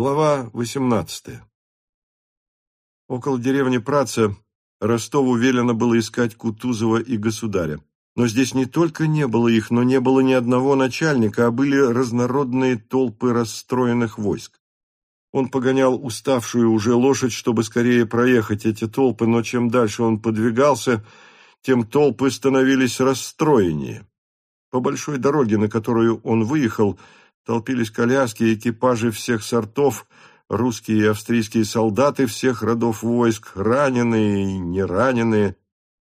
Глава 18. Около деревни Праца Ростову велено было искать Кутузова и государя. Но здесь не только не было их, но не было ни одного начальника, а были разнородные толпы расстроенных войск. Он погонял уставшую уже лошадь, чтобы скорее проехать эти толпы, но чем дальше он подвигался, тем толпы становились расстроеннее. По большой дороге, на которую он выехал, толпились коляски экипажи всех сортов, русские и австрийские солдаты всех родов войск, раненые и нераненые.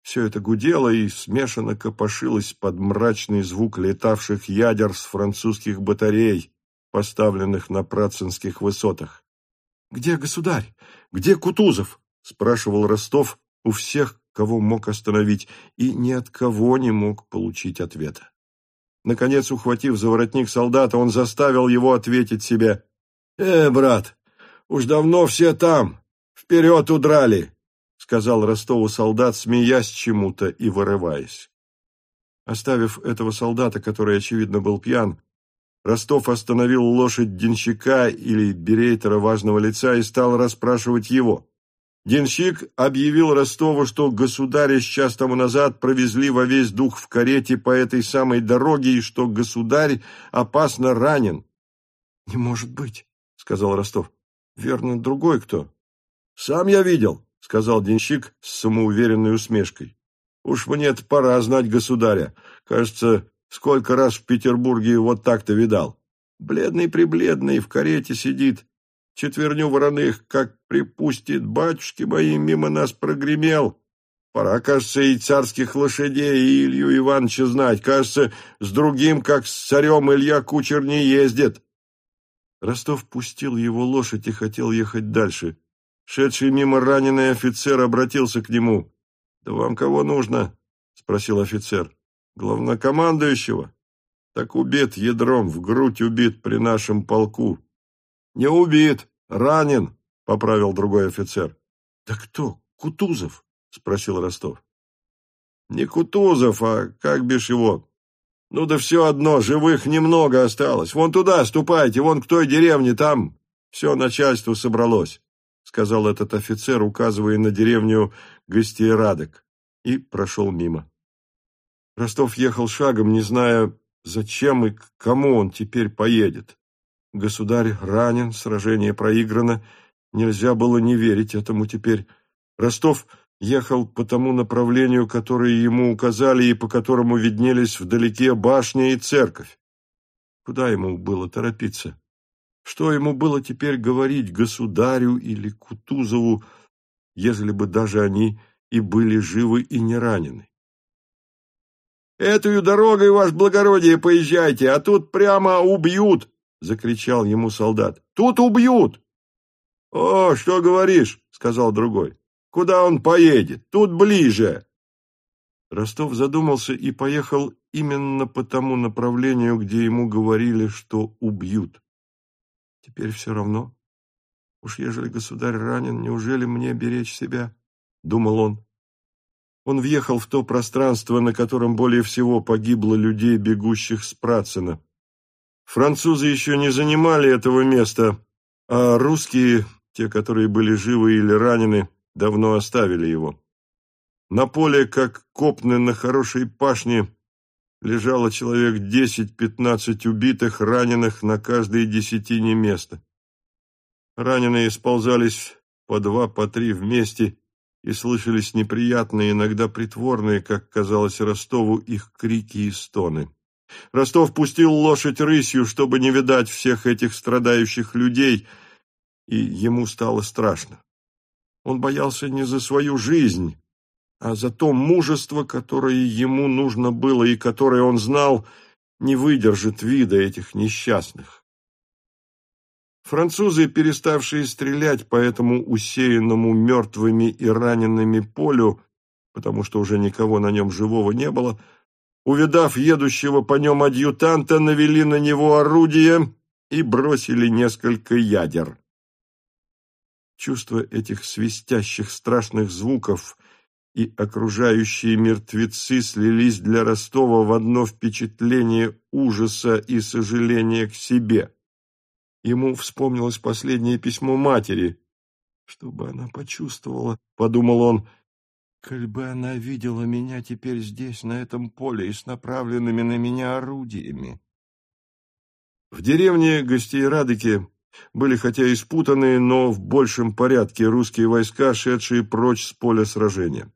Все это гудело и смешанно копошилось под мрачный звук летавших ядер с французских батарей, поставленных на Працинских высотах. «Где государь? Где Кутузов?» — спрашивал Ростов у всех, кого мог остановить, и ни от кого не мог получить ответа. Наконец, ухватив за воротник солдата, он заставил его ответить себе. «Э, брат, уж давно все там, вперед удрали!» — сказал Ростову солдат, смеясь чему-то и вырываясь. Оставив этого солдата, который, очевидно, был пьян, Ростов остановил лошадь денщика или берейтера важного лица и стал расспрашивать его. Денщик объявил Ростову, что государя час тому назад провезли во весь дух в карете по этой самой дороге и что государь опасно ранен. — Не может быть, — сказал Ростов. — Верно, другой кто? — Сам я видел, — сказал денщик с самоуверенной усмешкой. — Уж мне-то пора знать государя. Кажется, сколько раз в Петербурге вот так-то видал. Бледный-прибледный в карете сидит, четверню вороных, как припустит батюшки мои, мимо нас прогремел. Пора, кажется, и царских лошадей, и Илью Ивановича знать. Кажется, с другим, как с царем, Илья кучер не ездит. Ростов пустил его лошадь и хотел ехать дальше. Шедший мимо раненый офицер обратился к нему. — Да вам кого нужно? — спросил офицер. — Главнокомандующего? Так убит ядром, в грудь убит при нашем полку. «Не убит, ранен», — поправил другой офицер. «Да кто? Кутузов?» — спросил Ростов. «Не Кутузов, а как бишь его? Ну да все одно, живых немного осталось. Вон туда ступайте, вон к той деревне, там все начальство собралось», — сказал этот офицер, указывая на деревню Гостиерадок, и прошел мимо. Ростов ехал шагом, не зная, зачем и к кому он теперь поедет. Государь ранен, сражение проиграно. Нельзя было не верить этому теперь. Ростов ехал по тому направлению, которое ему указали и по которому виднелись вдалеке башня и церковь. Куда ему было торопиться? Что ему было теперь говорить государю или Кутузову, ежели бы даже они и были живы и не ранены? «Эту дорогой, ваше благородие, поезжайте, а тут прямо убьют!» — закричал ему солдат. «Тут убьют!» «О, что говоришь?» — сказал другой. «Куда он поедет? Тут ближе!» Ростов задумался и поехал именно по тому направлению, где ему говорили, что убьют. Теперь все равно. Уж ежели государь ранен, неужели мне беречь себя? — думал он. Он въехал в то пространство, на котором более всего погибло людей, бегущих с Працина. Французы еще не занимали этого места, а русские, те, которые были живы или ранены, давно оставили его. На поле, как копны на хорошей пашне, лежало человек десять-пятнадцать убитых, раненых на каждой десятине места. Раненые сползались по два, по три вместе, и слышались неприятные, иногда притворные, как казалось Ростову, их крики и стоны. Ростов пустил лошадь рысью, чтобы не видать всех этих страдающих людей, и ему стало страшно. Он боялся не за свою жизнь, а за то мужество, которое ему нужно было и которое он знал не выдержит вида этих несчастных. Французы, переставшие стрелять по этому усеянному мертвыми и ранеными полю, потому что уже никого на нем живого не было, — увидав едущего по нем адъютанта, навели на него орудие и бросили несколько ядер. Чувство этих свистящих страшных звуков и окружающие мертвецы слились для Ростова в одно впечатление ужаса и сожаления к себе. Ему вспомнилось последнее письмо матери. «Чтобы она почувствовала», — подумал он, — «коль бы она видела меня теперь здесь, на этом поле, и с направленными на меня орудиями». В деревне Гостейрадыке были хотя и спутанные, но в большем порядке русские войска, шедшие прочь с поля сражения.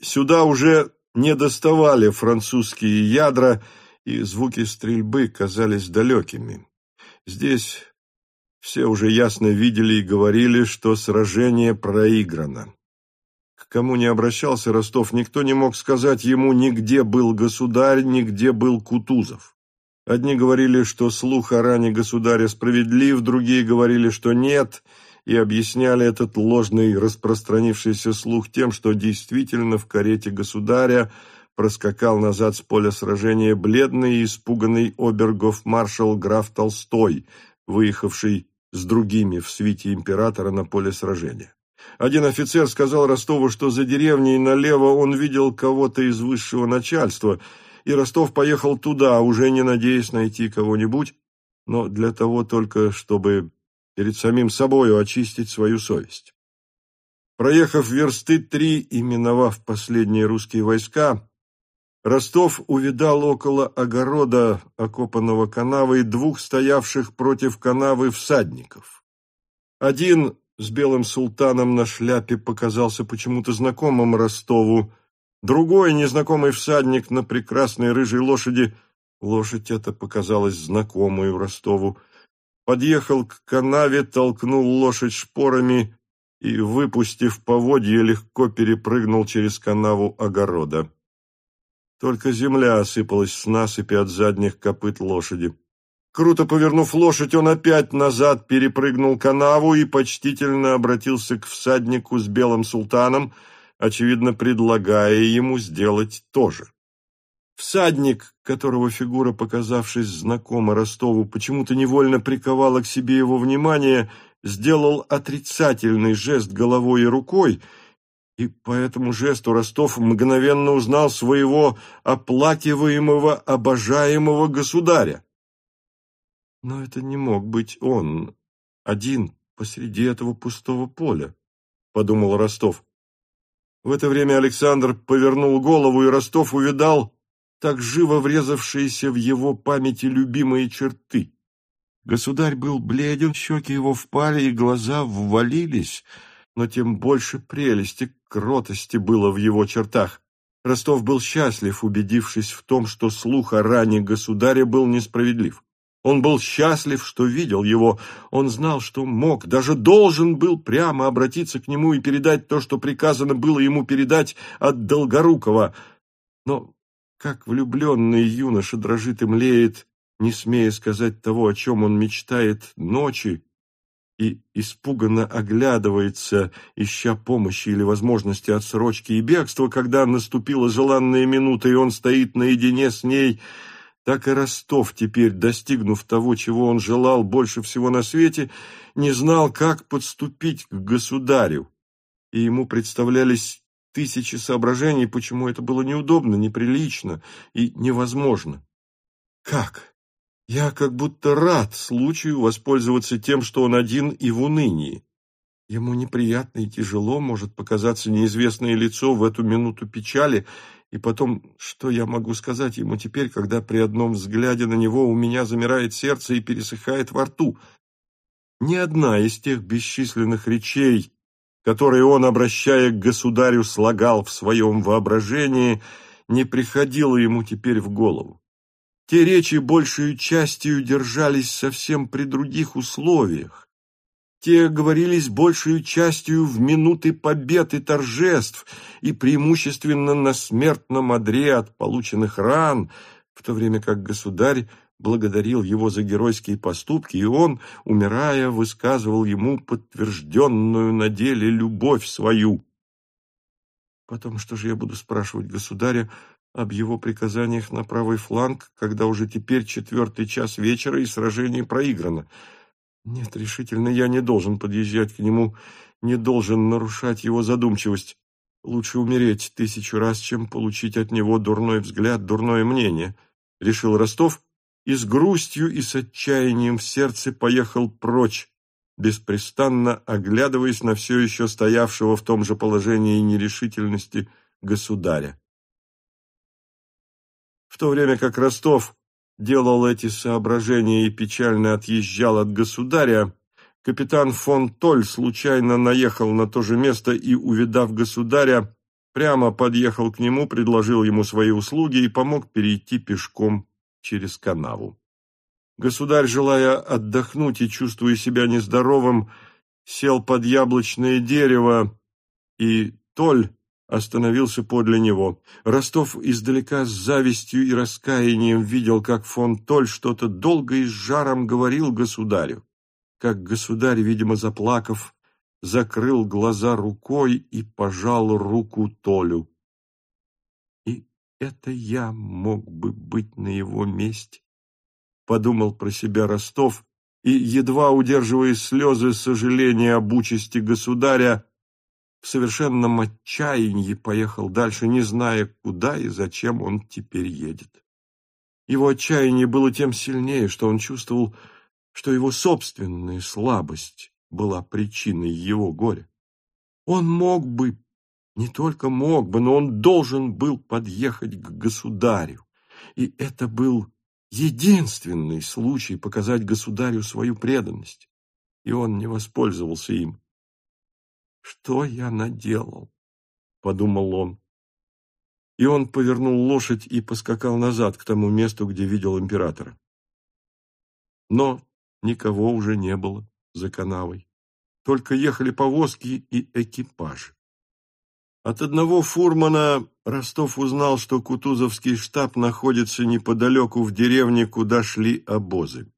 Сюда уже не доставали французские ядра, и звуки стрельбы казались далекими. Здесь все уже ясно видели и говорили, что сражение проиграно. Кому не обращался Ростов, никто не мог сказать ему, нигде был государь, нигде был Кутузов. Одни говорили, что слух о ране государя справедлив, другие говорили, что нет, и объясняли этот ложный распространившийся слух тем, что действительно в карете государя проскакал назад с поля сражения бледный и испуганный обергов-маршал граф Толстой, выехавший с другими в свите императора на поле сражения. Один офицер сказал Ростову, что за деревней налево он видел кого-то из высшего начальства – и Ростов поехал туда, уже не надеясь найти кого-нибудь, но для того только, чтобы перед самим собою очистить свою совесть. Проехав версты три и миновав последние русские войска, Ростов увидал около огорода, окопанного канавой, двух стоявших против канавы всадников. Один с белым султаном на шляпе показался почему-то знакомым Ростову, Другой незнакомый всадник на прекрасной рыжей лошади, лошадь эта показалась знакомой Ростову, подъехал к канаве, толкнул лошадь шпорами и, выпустив поводье, легко перепрыгнул через канаву огорода. Только земля осыпалась с насыпи от задних копыт лошади. Круто повернув лошадь, он опять назад перепрыгнул канаву и почтительно обратился к всаднику с белым султаном, очевидно, предлагая ему сделать то же. Всадник, которого фигура, показавшись знакома Ростову, почему-то невольно приковала к себе его внимание, сделал отрицательный жест головой и рукой, и по этому жесту Ростов мгновенно узнал своего оплакиваемого, обожаемого государя. Но это не мог быть он, один посреди этого пустого поля, — подумал Ростов. В это время Александр повернул голову, и Ростов увидал так живо врезавшиеся в его памяти любимые черты. Государь был бледен, щеки его впали, и глаза ввалились, но тем больше прелести, кротости было в его чертах. Ростов был счастлив, убедившись в том, что слух о ране государя был несправедлив. Он был счастлив, что видел его. Он знал, что мог, даже должен был прямо обратиться к нему и передать то, что приказано было ему передать от Долгорукова. Но как влюбленный юноша дрожит и млеет, не смея сказать того, о чем он мечтает ночи, и испуганно оглядывается, ища помощи или возможности отсрочки и бегства, когда наступила желанная минута, и он стоит наедине с ней — так и Ростов теперь, достигнув того, чего он желал больше всего на свете, не знал, как подступить к государю, и ему представлялись тысячи соображений, почему это было неудобно, неприлично и невозможно. Как? Я как будто рад случаю воспользоваться тем, что он один и в унынии. Ему неприятно и тяжело может показаться неизвестное лицо в эту минуту печали, и потом, что я могу сказать ему теперь, когда при одном взгляде на него у меня замирает сердце и пересыхает во рту? Ни одна из тех бесчисленных речей, которые он, обращая к государю, слагал в своем воображении, не приходила ему теперь в голову. Те речи большей частью держались совсем при других условиях, те говорились большей частью в минуты побед и торжеств и преимущественно на смертном одре от полученных ран, в то время как государь благодарил его за геройские поступки, и он, умирая, высказывал ему подтвержденную на деле любовь свою. Потом что же я буду спрашивать государя об его приказаниях на правый фланг, когда уже теперь четвертый час вечера и сражение проиграно? Нет, решительно, я не должен подъезжать к нему, не должен нарушать его задумчивость. Лучше умереть тысячу раз, чем получить от него дурной взгляд, дурное мнение, — решил Ростов и с грустью и с отчаянием в сердце поехал прочь, беспрестанно оглядываясь на все еще стоявшего в том же положении нерешительности государя. В то время как Ростов делал эти соображения и печально отъезжал от государя, капитан фон Толь случайно наехал на то же место и, увидав государя, прямо подъехал к нему, предложил ему свои услуги и помог перейти пешком через канаву. Государь, желая отдохнуть и чувствуя себя нездоровым, сел под яблочное дерево, и Толь остановился подле него. Ростов издалека с завистью и раскаянием видел, как фон Толь что-то долго и с жаром говорил государю. Как государь, видимо, заплакав, закрыл глаза рукой и пожал руку Толю. И это я мог бы быть на его месте, подумал про себя Ростов, и, едва удерживая слезы сожаления об участи государя, в совершенном отчаянии поехал дальше, не зная, куда и зачем он теперь едет. Его отчаяние было тем сильнее, что он чувствовал, что его собственная слабость была причиной его горя. Он мог бы, не только мог бы, но он должен был подъехать к государю. И это был единственный случай показать государю свою преданность. И он не воспользовался им. «Что я наделал?» — подумал он. И он повернул лошадь и поскакал назад к тому месту, где видел императора. Но никого уже не было за канавой. Только ехали повозки и экипаж. От одного фурмана Ростов узнал, что Кутузовский штаб находится неподалеку в деревне, куда шли обозы.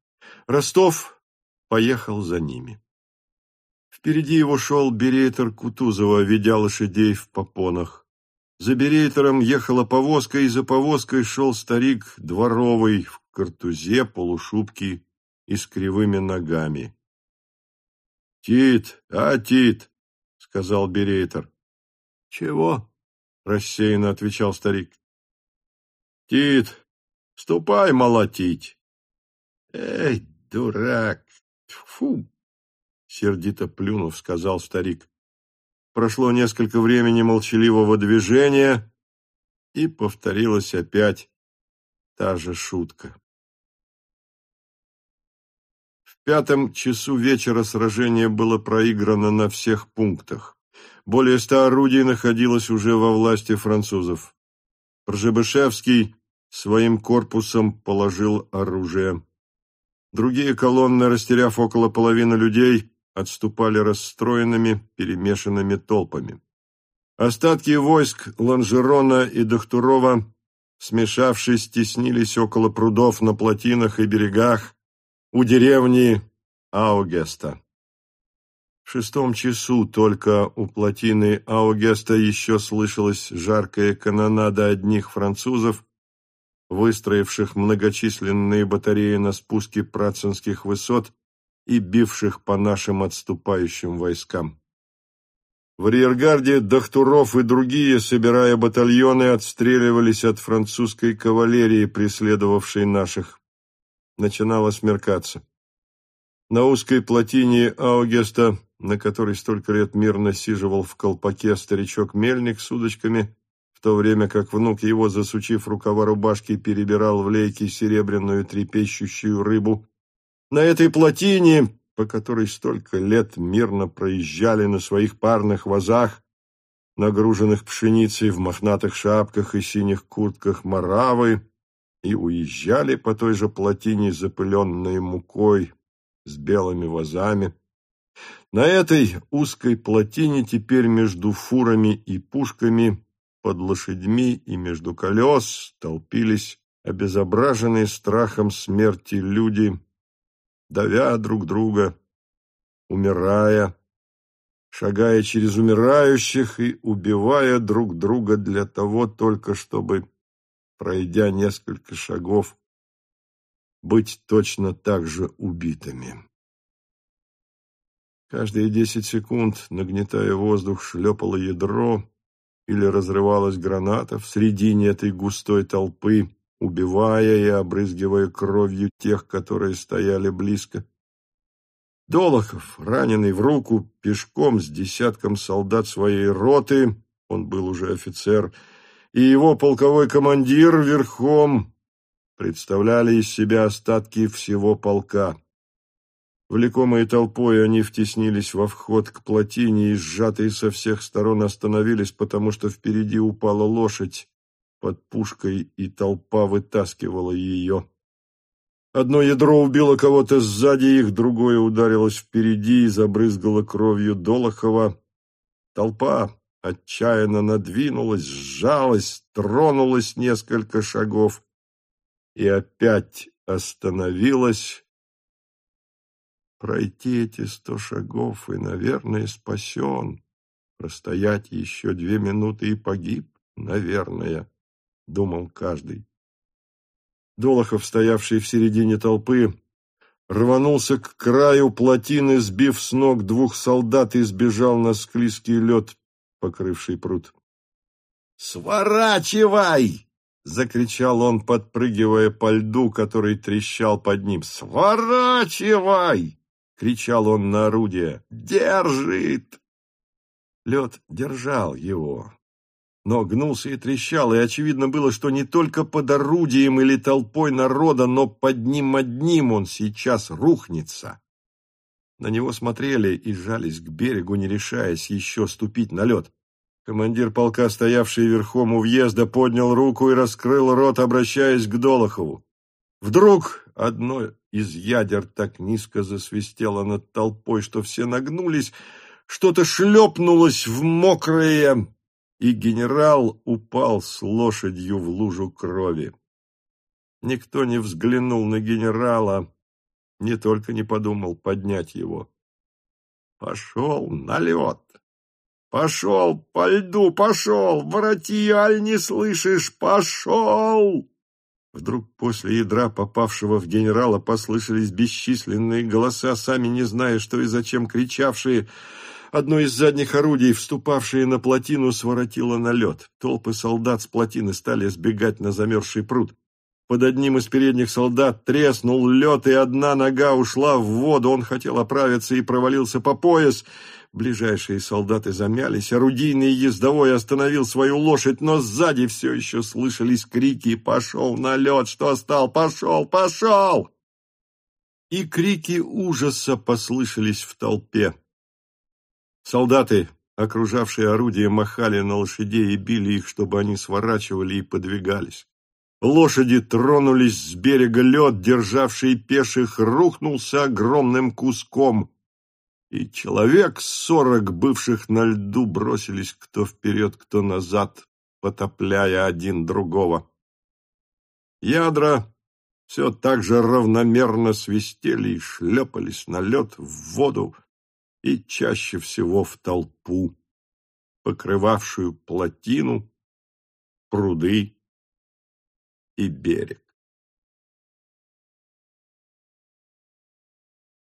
Ростов поехал за ними. Впереди его шел берейтер Кутузова, ведя лошадей в попонах. За берейтером ехала повозка, и за повозкой шел старик дворовый в картузе, полушубке и с кривыми ногами. — Тит, а, Тит, — сказал берейтер. — Чего? — рассеянно отвечал старик. — Тит, ступай молотить. — Эй, дурак, фу! Сердито плюнув, сказал старик. Прошло несколько времени молчаливого движения, и повторилась опять та же шутка. В пятом часу вечера сражение было проиграно на всех пунктах. Более ста орудий находилось уже во власти французов. Пржебышевский своим корпусом положил оружие. Другие колонны, растеряв около половины людей, отступали расстроенными, перемешанными толпами. Остатки войск Ланжерона и Дохтурова, смешавшись, теснились около прудов на плотинах и берегах у деревни Аугеста. В шестом часу только у плотины Аугеста еще слышалась жаркая канонада одних французов, выстроивших многочисленные батареи на спуске Працинских высот и бивших по нашим отступающим войскам. В арьергарде Дахтуров и другие, собирая батальоны, отстреливались от французской кавалерии, преследовавшей наших. Начинало смеркаться. На узкой плотине Аугеста, на которой столько лет мирно сиживал в колпаке старичок-мельник с удочками, в то время как внук его, засучив рукава рубашки, перебирал в лейке серебряную трепещущую рыбу, на этой плотине, по которой столько лет мирно проезжали на своих парных вазах, нагруженных пшеницей в мохнатых шапках и синих куртках маравы, и уезжали по той же плотине, запыленной мукой, с белыми вазами. На этой узкой плотине теперь между фурами и пушками, под лошадьми и между колес толпились обезображенные страхом смерти люди, давя друг друга, умирая, шагая через умирающих и убивая друг друга для того только, чтобы, пройдя несколько шагов, быть точно так же убитыми. Каждые десять секунд, нагнетая воздух, шлепало ядро или разрывалась граната в середине этой густой толпы, убивая и обрызгивая кровью тех, которые стояли близко. Долохов, раненый в руку, пешком с десятком солдат своей роты, он был уже офицер, и его полковой командир верхом представляли из себя остатки всего полка. Влекомые толпой они втеснились во вход к плотине и, сжатые со всех сторон, остановились, потому что впереди упала лошадь под пушкой, и толпа вытаскивала ее. Одно ядро убило кого-то сзади их, другое ударилось впереди и забрызгало кровью Долохова. Толпа отчаянно надвинулась, сжалась, тронулась несколько шагов и опять остановилась. Пройти эти сто шагов и, наверное, спасен. Простоять еще две минуты и погиб, наверное, думал каждый. Долохов, стоявший в середине толпы, рванулся к краю плотины, сбив с ног двух солдат и сбежал на склизкий лед, покрывший пруд. «Сворачивай!» — закричал он, подпрыгивая по льду, который трещал под ним. «Сворачивай!» — кричал он на орудие. «Держит!» Лед держал его, но гнулся и трещал, и очевидно было, что не только под орудием или толпой народа, но под ним одним он сейчас рухнется. На него смотрели и жались к берегу, не решаясь еще ступить на лед. Командир полка, стоявший верхом у въезда, поднял руку и раскрыл рот, обращаясь к Долохову. Вдруг одно из ядер так низко засвистело над толпой, что все нагнулись, что-то шлепнулось в мокрое, и генерал упал с лошадью в лужу крови. Никто не взглянул на генерала, не только не подумал поднять его. Пошел на лед. Пошел по льду, пошел, вороти, не слышишь, пошел! Вдруг после ядра, попавшего в генерала, послышались бесчисленные голоса, сами не зная, что и зачем кричавшие — Одно из задних орудий, вступавшее на плотину, своротило на лед. Толпы солдат с плотины стали сбегать на замерзший пруд. Под одним из передних солдат треснул лед, и одна нога ушла в воду. Он хотел оправиться и провалился по пояс. Ближайшие солдаты замялись. Орудийный ездовой остановил свою лошадь, но сзади все еще слышались крики «Пошел на лед! Что стал? Пошел! Пошел!» И крики ужаса послышались в толпе. Солдаты, окружавшие орудия, махали на лошадей и били их, чтобы они сворачивали и подвигались. Лошади тронулись с берега лед, державший пеших, рухнулся огромным куском, и человек сорок бывших на льду бросились кто вперед, кто назад, потопляя один другого. Ядра все так же равномерно свистели и шлепались на лед в воду, и чаще всего в толпу, покрывавшую плотину, пруды и берег.